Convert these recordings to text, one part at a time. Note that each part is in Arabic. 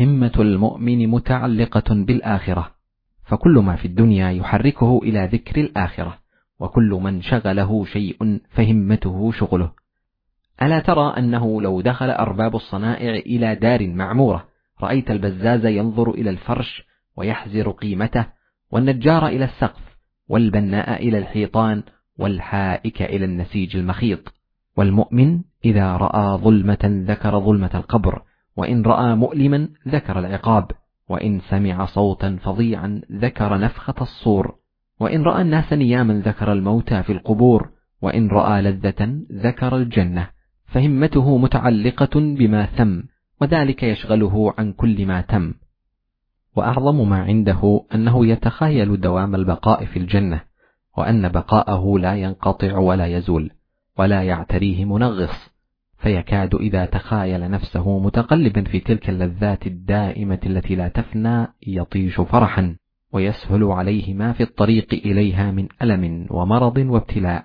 همة المؤمن متعلقة بالآخرة فكل ما في الدنيا يحركه إلى ذكر الآخرة وكل من شغله شيء فهمته شغله. ألا ترى أنه لو دخل أرباب الصنائع إلى دار معمورة رأيت البزاز ينظر إلى الفرش ويحزر قيمته والنجار إلى السقف والبناء إلى الحيطان والحائك إلى النسيج المخيط. والمؤمن إذا رأى ظلمة ذكر ظلمة القبر وإن رأى مؤلما ذكر العقاب وإن سمع صوتا فظيعا ذكر نفخة الصور وإن رأى الناس نياما ذكر الموتى في القبور وإن رأى لذة ذكر الجنة فهمته متعلقة بما ثم وذلك يشغله عن كل ما تم. وأعظم ما عنده أنه يتخيل دوام البقاء في الجنة وأن بقاءه لا ينقطع ولا يزول ولا يعتريه منغص. فيكاد إذا تخايل نفسه متقلبا في تلك اللذات الدائمة التي لا تفنى يطيش فرحا ويسهل عليه ما في الطريق إليها من ألم ومرض وابتلاء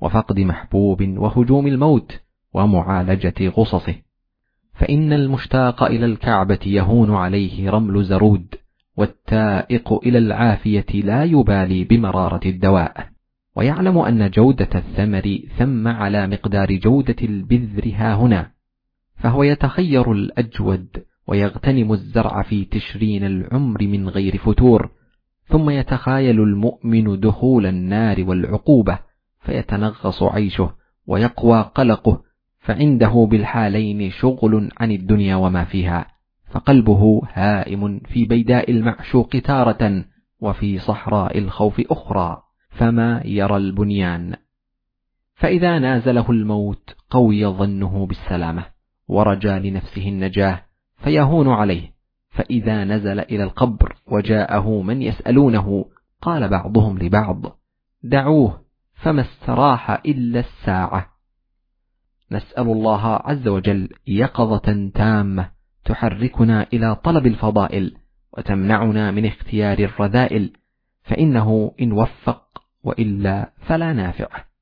وفقد محبوب وهجوم الموت ومعالجة غصصه فإن المشتاق إلى الكعبة يهون عليه رمل زرود والتائق إلى العافية لا يبالي بمرارة الدواء. ويعلم أن جودة الثمر ثم على مقدار جودة البذر ها هنا فهو يتخير الأجود ويغتنم الزرع في تشرين العمر من غير فتور ثم يتخايل المؤمن دخول النار والعقوبة فيتنغص عيشه ويقوى قلقه فعنده بالحالين شغل عن الدنيا وما فيها فقلبه هائم في بيداء المعشوق تارة وفي صحراء الخوف أخرى. فما يرى البنيان. فإذا نازله الموت قوي ظنه بالسلامة ورجى لنفسه النجاة فيهون عليه. فإذا نزل إلى القبر وجاءه من يسألونه قال بعضهم لبعض دعوه فما استراح إلا الساعة. نسأل الله عز وجل يقظة تامة تحركنا إلى طلب الفضائل وتمنعنا من اختيار الرذائل فإنه إن وفق وإلا فلا نافع.